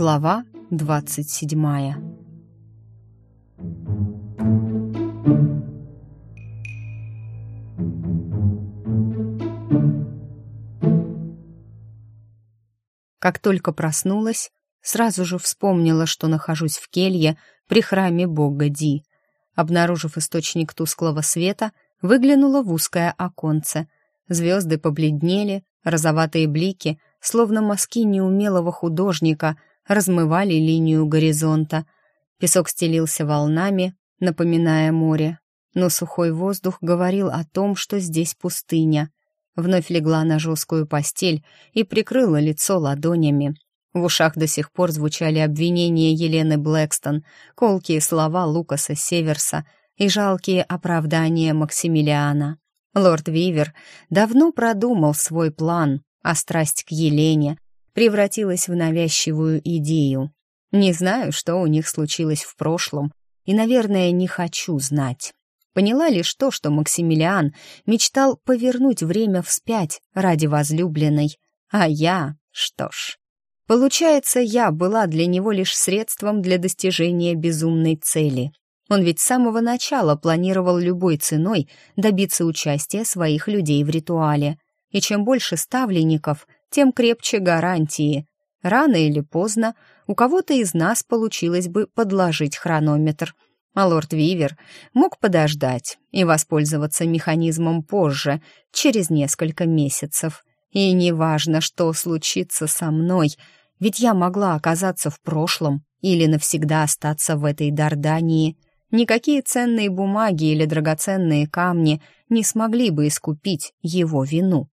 Глава двадцать седьмая Как только проснулась, сразу же вспомнила, что нахожусь в келье при храме бога Ди. Обнаружив источник тусклого света, выглянула в узкое оконце. Звезды побледнели, розоватые блики, словно мазки неумелого художника, размывали линию горизонта. Песок стелился волнами, напоминая море. Но сухой воздух говорил о том, что здесь пустыня. Вновь легла на жесткую постель и прикрыла лицо ладонями. В ушах до сих пор звучали обвинения Елены Блэкстон, колкие слова Лукаса Северса и жалкие оправдания Максимилиана. Лорд Вивер давно продумал свой план, а страсть к Елене превратилась в навязчивую идею. Не знаю, что у них случилось в прошлом, и, наверное, не хочу знать. Поняла лишь то, что Максимилиан мечтал повернуть время вспять ради возлюбленной, а я, что ж... Получается, я была для него лишь средством для достижения безумной цели. Он ведь с самого начала планировал любой ценой добиться участия своих людей в ритуале. И чем больше ставленников, тем крепче гарантии. Рано или поздно у кого-то из нас получилось бы подложить хронометр. А лорд Вивер мог подождать и воспользоваться механизмом позже, через несколько месяцев. И неважно, что случится со мной, ведь я могла оказаться в прошлом или навсегда остаться в этой Дардании — Никакие ценные бумаги или драгоценные камни не смогли бы искупить его вину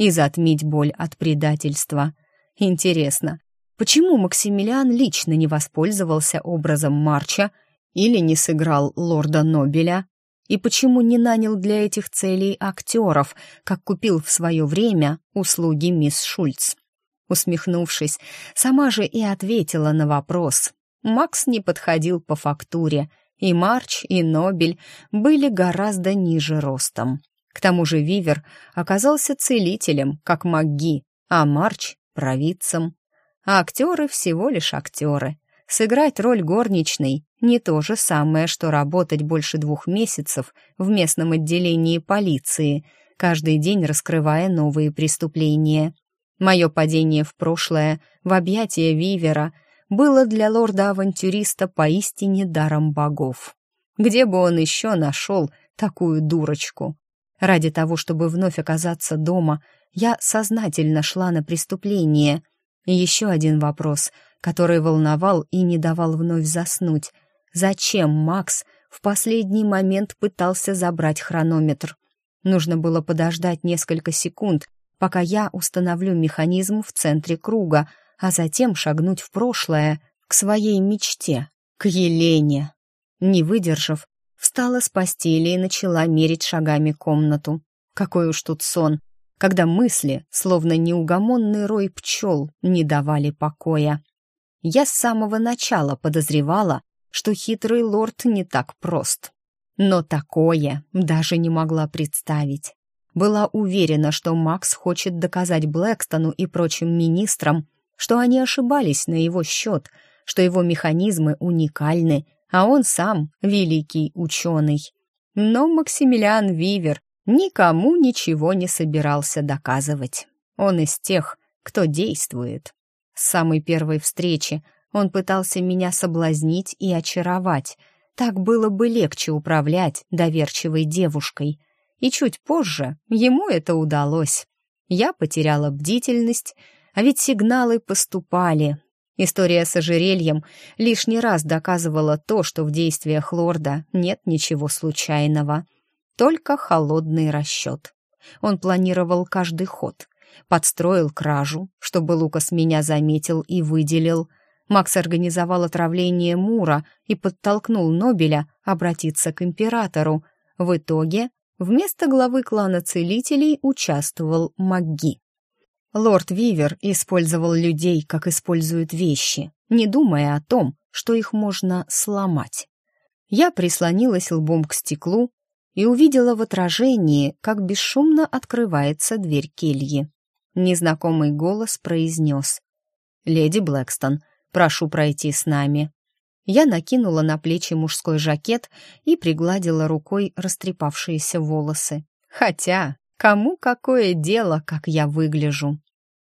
и затмить боль от предательства. Интересно, почему Максимилиан лично не воспользовался образом Марча или не сыграл лорда Нобеля? И почему не нанял для этих целей актеров, как купил в свое время услуги мисс Шульц? Усмехнувшись, сама же и ответила на вопрос. Макс не подходил по фактуре — и Марч, и Нобель были гораздо ниже ростом. К тому же Вивер оказался целителем, как Магги, а Марч — провидцем. А актеры всего лишь актеры. Сыграть роль горничной — не то же самое, что работать больше двух месяцев в местном отделении полиции, каждый день раскрывая новые преступления. Мое падение в прошлое, в объятия Вивера — было для лорда-авантюриста поистине даром богов. Где бы он еще нашел такую дурочку? Ради того, чтобы вновь оказаться дома, я сознательно шла на преступление. Еще один вопрос, который волновал и не давал вновь заснуть. Зачем Макс в последний момент пытался забрать хронометр? Нужно было подождать несколько секунд, пока я установлю механизм в центре круга, а затем шагнуть в прошлое, к своей мечте, к Елене. Не выдержав, встала с постели и начала мерить шагами комнату. Какой уж тут сон, когда мысли, словно неугомонный рой пчел, не давали покоя. Я с самого начала подозревала, что хитрый лорд не так прост. Но такое даже не могла представить. Была уверена, что Макс хочет доказать Блэкстону и прочим министрам, что они ошибались на его счет, что его механизмы уникальны, а он сам великий ученый. Но Максимилиан Вивер никому ничего не собирался доказывать. Он из тех, кто действует. С самой первой встречи он пытался меня соблазнить и очаровать. Так было бы легче управлять доверчивой девушкой. И чуть позже ему это удалось. Я потеряла бдительность, а ведь сигналы поступали. История с ожерельем лишний раз доказывала то, что в действиях лорда нет ничего случайного. Только холодный расчет. Он планировал каждый ход. Подстроил кражу, чтобы Лукас меня заметил и выделил. Макс организовал отравление Мура и подтолкнул Нобеля обратиться к императору. В итоге вместо главы клана целителей участвовал Магги. Лорд Вивер использовал людей, как используют вещи, не думая о том, что их можно сломать. Я прислонилась лбом к стеклу и увидела в отражении, как бесшумно открывается дверь кельи. Незнакомый голос произнес. «Леди Блэкстон, Прошу пройти с нами». Я накинула на плечи мужской жакет и пригладила рукой растрепавшиеся волосы. Хотя, кому какое дело, как я выгляжу?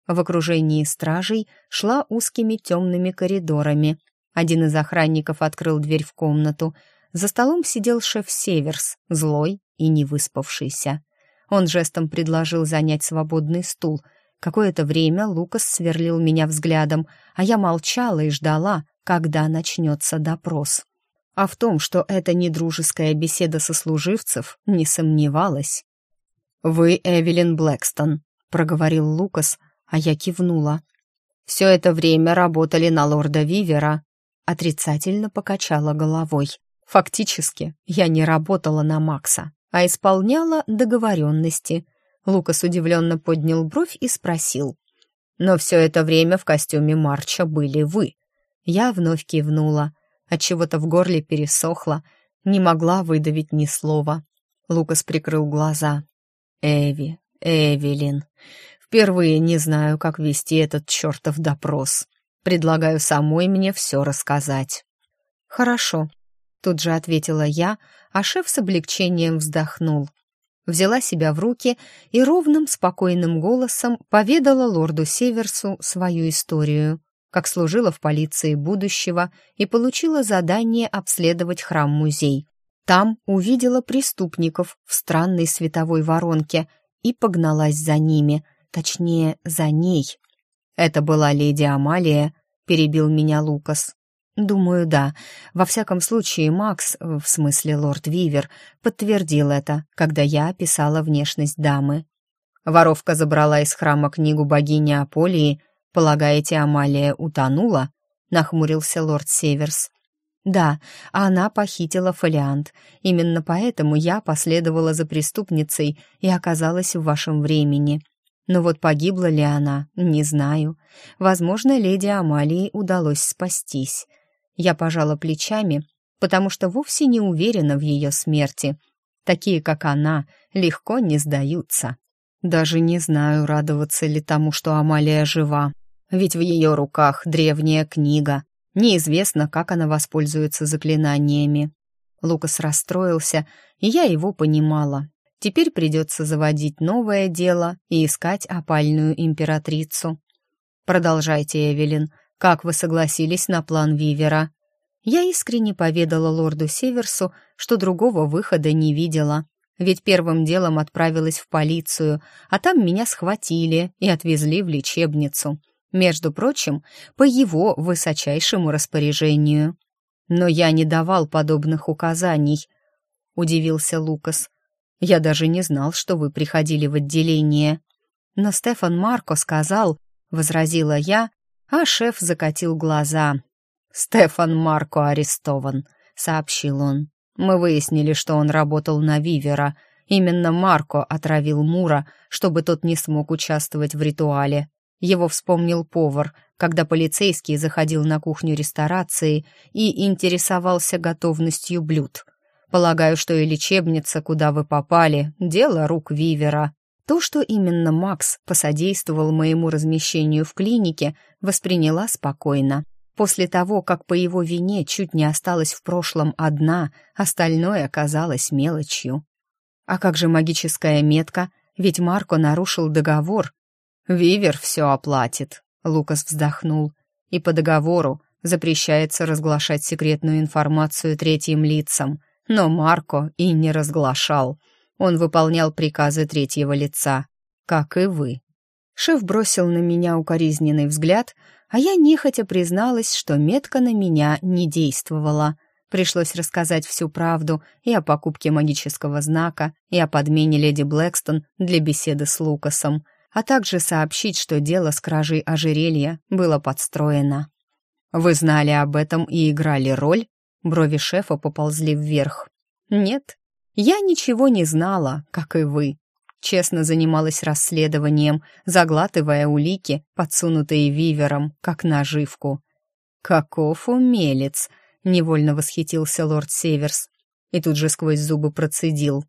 В окружении стражей шла узкими темными коридорами. Один из охранников открыл дверь в комнату. За столом сидел шеф Северс, злой и невыспавшийся. Он жестом предложил занять свободный стул. Какое-то время Лукас сверлил меня взглядом, а я молчала и ждала, когда начнется допрос. А в том, что это не дружеская беседа сослуживцев, не сомневалась. «Вы Эвелин Блэкстон», — проговорил Лукас, а я кивнула. «Все это время работали на лорда Вивера», — отрицательно покачала головой. «Фактически, я не работала на Макса, а исполняла договоренности». Лукас удивленно поднял бровь и спросил. «Но все это время в костюме Марча были вы». Я вновь кивнула. Отчего-то в горле пересохло, не могла выдавить ни слова. Лукас прикрыл глаза. «Эви, Эвелин, впервые не знаю, как вести этот чертов допрос. Предлагаю самой мне все рассказать». «Хорошо», — тут же ответила я, а шеф с облегчением вздохнул. Взяла себя в руки и ровным, спокойным голосом поведала лорду Северсу свою историю, как служила в полиции будущего и получила задание обследовать храм-музей. Там увидела преступников в странной световой воронке и погналась за ними, точнее, за ней. «Это была леди Амалия», — перебил меня Лукас. «Думаю, да. Во всяком случае, Макс, в смысле лорд Вивер, подтвердил это, когда я описала внешность дамы. Воровка забрала из храма книгу богини Аполии. Полагаете, Амалия утонула?» — нахмурился лорд Северс. Да, она похитила фолиант. Именно поэтому я последовала за преступницей и оказалась в вашем времени. Но вот погибла ли она, не знаю. Возможно, леди Амалии удалось спастись. Я пожала плечами, потому что вовсе не уверена в ее смерти. Такие, как она, легко не сдаются. Даже не знаю, радоваться ли тому, что Амалия жива. Ведь в ее руках древняя книга, Неизвестно, как она воспользуется заклинаниями. Лукас расстроился, и я его понимала. Теперь придется заводить новое дело и искать опальную императрицу. Продолжайте, Эвелин. Как вы согласились на план Вивера? Я искренне поведала лорду Северсу, что другого выхода не видела. Ведь первым делом отправилась в полицию, а там меня схватили и отвезли в лечебницу между прочим, по его высочайшему распоряжению. Но я не давал подобных указаний, удивился Лукас. Я даже не знал, что вы приходили в отделение. Но Стефан Марко сказал, возразила я, а шеф закатил глаза. Стефан Марко арестован, сообщил он. Мы выяснили, что он работал на Вивера. Именно Марко отравил Мура, чтобы тот не смог участвовать в ритуале. Его вспомнил повар, когда полицейский заходил на кухню ресторации и интересовался готовностью блюд. Полагаю, что и лечебница, куда вы попали, дело рук Вивера. То, что именно Макс посодействовал моему размещению в клинике, восприняла спокойно. После того, как по его вине чуть не осталась в прошлом одна, остальное оказалось мелочью. А как же магическая метка? Ведь Марко нарушил договор, «Вивер все оплатит», — Лукас вздохнул. «И по договору запрещается разглашать секретную информацию третьим лицам. Но Марко и не разглашал. Он выполнял приказы третьего лица, как и вы». Шеф бросил на меня укоризненный взгляд, а я нехотя призналась, что метка на меня не действовала. Пришлось рассказать всю правду и о покупке магического знака, и о подмене леди Блэкстон для беседы с Лукасом — а также сообщить, что дело с кражей ожерелья было подстроено. «Вы знали об этом и играли роль?» Брови шефа поползли вверх. «Нет, я ничего не знала, как и вы. Честно занималась расследованием, заглатывая улики, подсунутые вивером, как наживку». «Каков умелец!» — невольно восхитился лорд Северс. И тут же сквозь зубы процедил.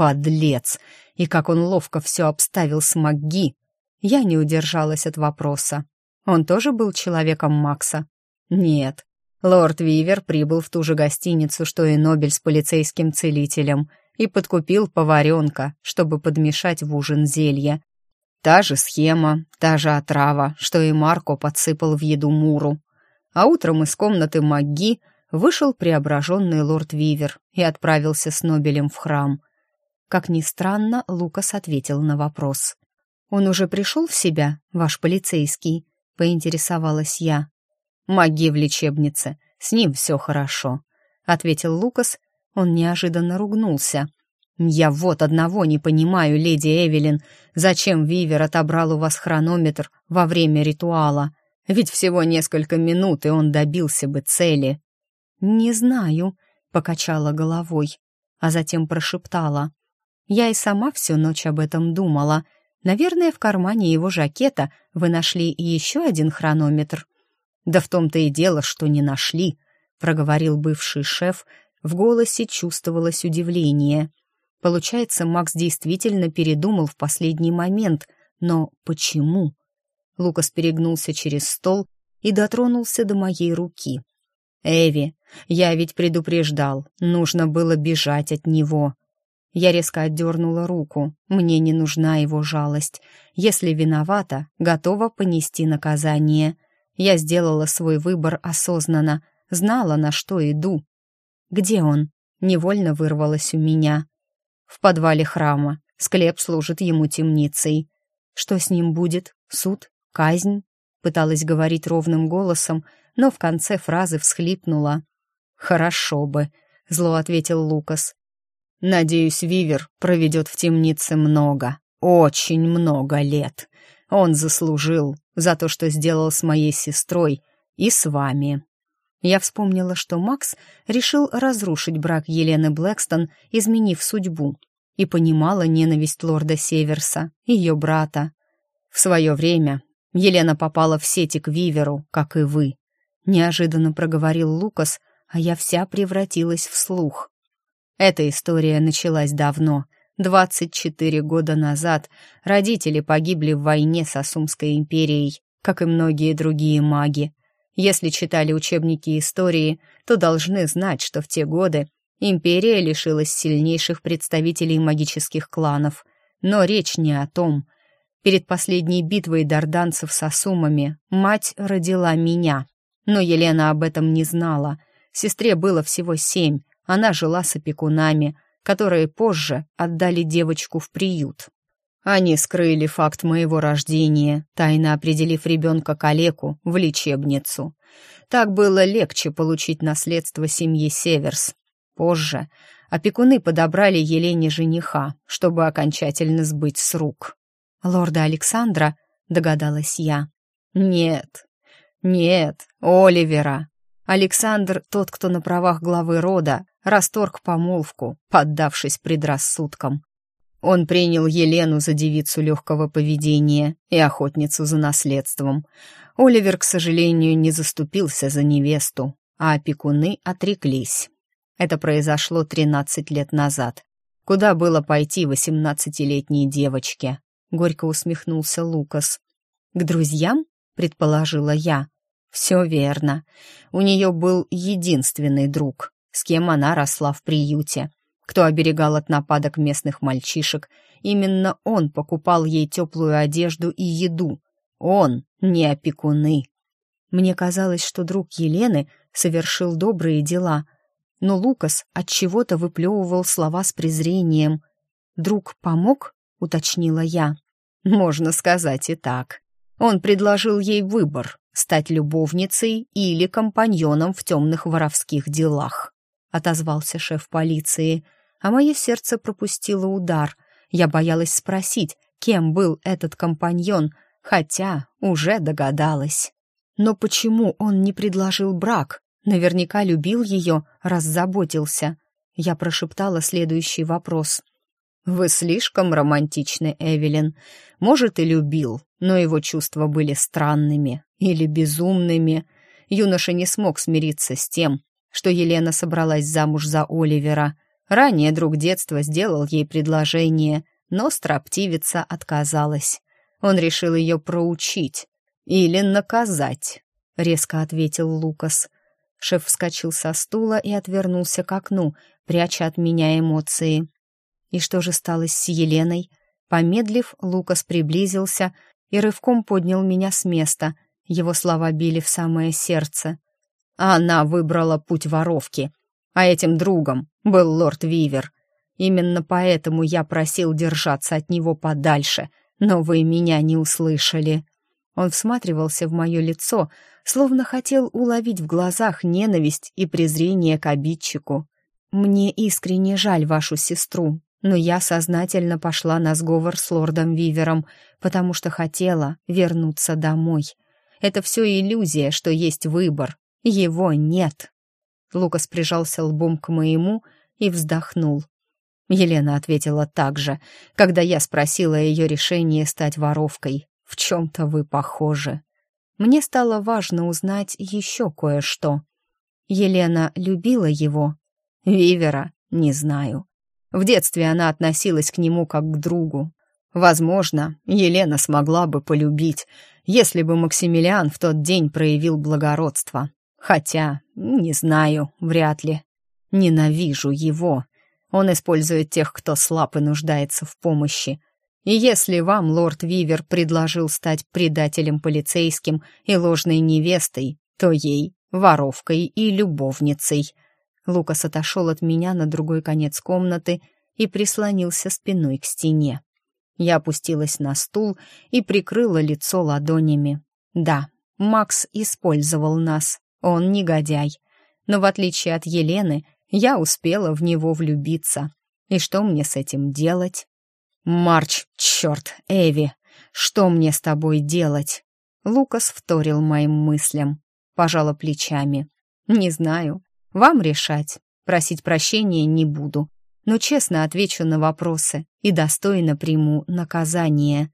Подлец! И как он ловко все обставил с МакГи! Я не удержалась от вопроса. Он тоже был человеком Макса? Нет. Лорд Вивер прибыл в ту же гостиницу, что и Нобель с полицейским целителем, и подкупил поваренка, чтобы подмешать в ужин зелье. Та же схема, та же отрава, что и Марко подсыпал в еду Муру. А утром из комнаты Магги вышел преображенный лорд Вивер и отправился с Нобелем в храм. Как ни странно, Лукас ответил на вопрос. «Он уже пришел в себя, ваш полицейский?» — поинтересовалась я. «Маги в лечебнице, с ним все хорошо», — ответил Лукас. Он неожиданно ругнулся. «Я вот одного не понимаю, леди Эвелин, зачем Вивер отобрал у вас хронометр во время ритуала? Ведь всего несколько минут, и он добился бы цели». «Не знаю», — покачала головой, а затем прошептала. «Я и сама всю ночь об этом думала. Наверное, в кармане его жакета вы нашли еще один хронометр». «Да в том-то и дело, что не нашли», — проговорил бывший шеф. В голосе чувствовалось удивление. Получается, Макс действительно передумал в последний момент. Но почему? Лукас перегнулся через стол и дотронулся до моей руки. «Эви, я ведь предупреждал, нужно было бежать от него». Я резко отдернула руку. Мне не нужна его жалость. Если виновата, готова понести наказание. Я сделала свой выбор осознанно, знала, на что иду. «Где он?» — невольно вырвалось у меня. «В подвале храма. Склеп служит ему темницей. Что с ним будет? Суд? Казнь?» Пыталась говорить ровным голосом, но в конце фразы всхлипнула. «Хорошо бы», — зло ответил Лукас. «Надеюсь, Вивер проведет в темнице много, очень много лет. Он заслужил за то, что сделал с моей сестрой и с вами». Я вспомнила, что Макс решил разрушить брак Елены Блэкстон, изменив судьбу, и понимала ненависть лорда Северса, ее брата. В свое время Елена попала в сети к Виверу, как и вы. Неожиданно проговорил Лукас, а я вся превратилась в слух. Эта история началась давно. 24 года назад родители погибли в войне с Асумской империей, как и многие другие маги. Если читали учебники истории, то должны знать, что в те годы империя лишилась сильнейших представителей магических кланов. Но речь не о том. Перед последней битвой дарданцев с Асумами мать родила меня, но Елена об этом не знала. Сестре было всего семь, она жила с опекунами, которые позже отдали девочку в приют. Они скрыли факт моего рождения, тайно определив ребенка калеку в лечебницу. Так было легче получить наследство семьи Северс. Позже опекуны подобрали Елене жениха, чтобы окончательно сбыть с рук. «Лорда Александра», — догадалась я. «Нет, нет, Оливера. Александр, тот, кто на правах главы рода, расторг помолвку, поддавшись предрассудкам. Он принял Елену за девицу легкого поведения и охотницу за наследством. Оливер, к сожалению, не заступился за невесту, а опекуны отреклись. Это произошло 13 лет назад. Куда было пойти восемнадцатилетней девочке? Горько усмехнулся Лукас. К друзьям? предположила я. Все верно. У нее был единственный друг, с кем она росла в приюте, кто оберегал от нападок местных мальчишек. Именно он покупал ей теплую одежду и еду. Он, не опекуны. Мне казалось, что друг Елены совершил добрые дела, но Лукас от чего-то выплевывал слова с презрением. «Друг помог?» — уточнила я. «Можно сказать и так», он предложил ей выбор — стать любовницей или компаньоном в темных воровских делах. Отозвался шеф полиции, а мое сердце пропустило удар. Я боялась спросить, кем был этот компаньон, хотя уже догадалась. Но почему он не предложил брак? Наверняка любил ее, раз заботился. Я прошептала следующий вопрос. «Вы слишком романтичны, Эвелин. Может, и любил, но его чувства были странными или безумными. Юноша не смог смириться с тем, что Елена собралась замуж за Оливера. Ранее друг детства сделал ей предложение, но строптивица отказалась. Он решил ее проучить или наказать. резко ответил Лукас. Шеф вскочил со стула и отвернулся к окну, пряча от меня эмоции. И что же стало с Еленой? Помедлив, Лукас приблизился и рывком поднял меня с места. Его слова били в самое сердце. Она выбрала путь воровки, а этим другом был лорд Вивер. Именно поэтому я просил держаться от него подальше, но вы меня не услышали. Он всматривался в мое лицо, словно хотел уловить в глазах ненависть и презрение к обидчику. «Мне искренне жаль вашу сестру, но я сознательно пошла на сговор с лордом Вивером, потому что хотела вернуться домой. Это все иллюзия, что есть выбор. Его нет». Лукас прижался лбом к моему и вздохнул. Елена ответила так же, когда я спросила ее решение стать воровкой. «В чем-то вы похожи». Мне стало важно узнать еще кое-что. Елена любила его. Вивера не знаю. В детстве она относилась к нему как к другу. Возможно, Елена смогла бы полюбить, если бы Максимилиан в тот день проявил благородство. Хотя, не знаю, вряд ли. Ненавижу его. Он использует тех, кто слаб и нуждается в помощи. И если вам лорд Вивер предложил стать предателем полицейским и ложной невестой, то ей — воровкой и любовницей. Лукас отошел от меня на другой конец комнаты и прислонился спиной к стене. Я опустилась на стул и прикрыла лицо ладонями. Да, Макс использовал нас, он негодяй. Но в отличие от Елены, я успела в него влюбиться. И что мне с этим делать? «Марч, черт, Эви, что мне с тобой делать?» Лукас вторил моим мыслям, пожала плечами. «Не знаю. Вам решать. Просить прощения не буду, но честно отвечу на вопросы и достойно приму наказание.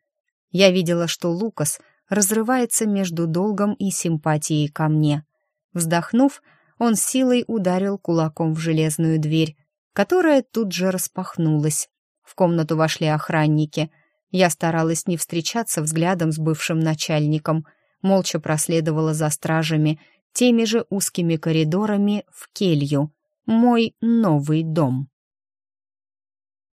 Я видела, что Лукас разрывается между долгом и симпатией ко мне. Вздохнув, он силой ударил кулаком в железную дверь, которая тут же распахнулась. В комнату вошли охранники. Я старалась не встречаться взглядом с бывшим начальником, молча проследовала за стражами, теми же узкими коридорами в келью, мой новый дом.